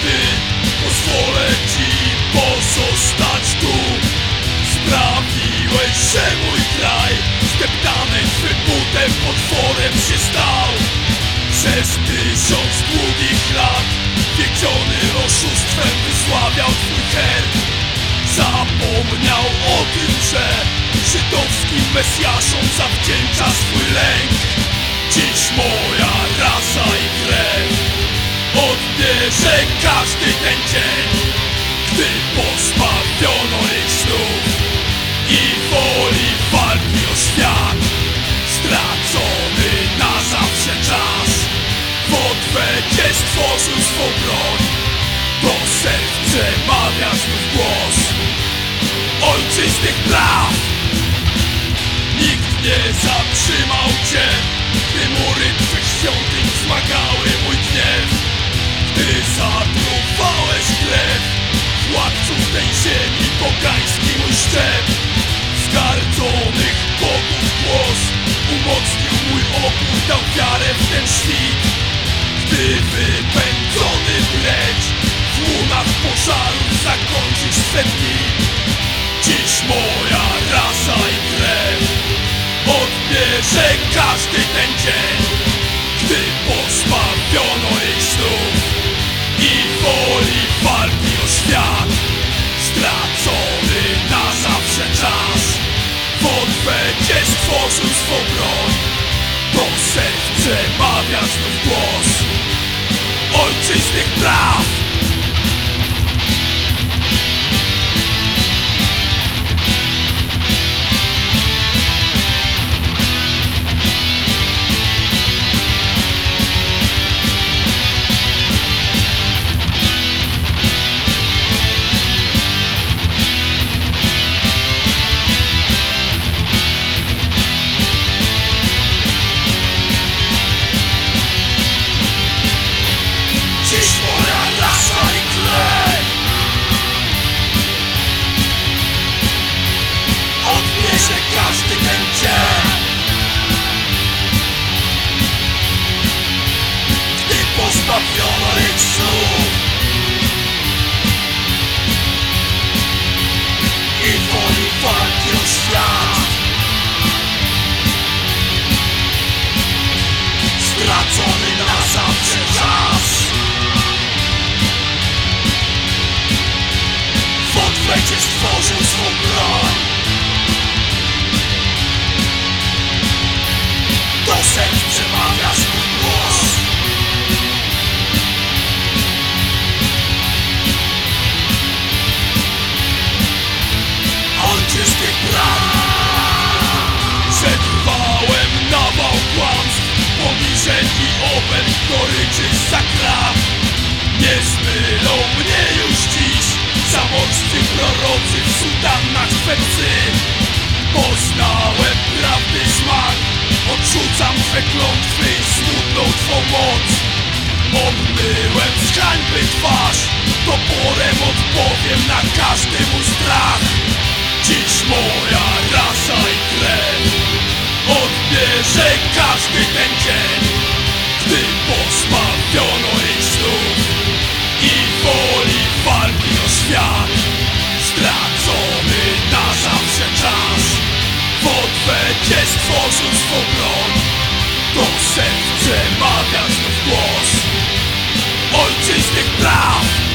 gdy pozwolę ci pozostać tu. Sprawiłeś, że mój kraj Zdeptany twym butem potworem się stał. Przez tysiąc długich lat Wiedziony oszustwem wysławiał twój herb Zapomniał o tym, że Żydowskim mesjaszom zawdzięcza swój lęk. Dziś może Odbierze każdy ten dzień Gdy pozbawiono ich snów I woli walki o świat Stracony na zawsze czas W odwecie stworzył swą broń Do serc przemawia znów głos Ojczystych praw. Nikt nie zatrzymał cię Gdy mury twych świątyń Gdy zatruwałeś krew Władców tej ziemi pogański mój szczep odwecie stworzył swą broń. Do serc przemawia znów głos. Ojczystych praw każdy ten dzień Gdy pozbawiono ich snów I woli walki o świat Stracony na zawsze czas. W odwecie stworzył swą broń goryczy za kraw Nie zmylą mnie już dziś Zamorscy prorocy w sutannach swe Poznałem prawdy smak Odrzucam twe klątwy i smutną twą moc. Obmyłem z hańby twarz Toporem odpowiem na każdy Do serc przemawia znów głos. Praw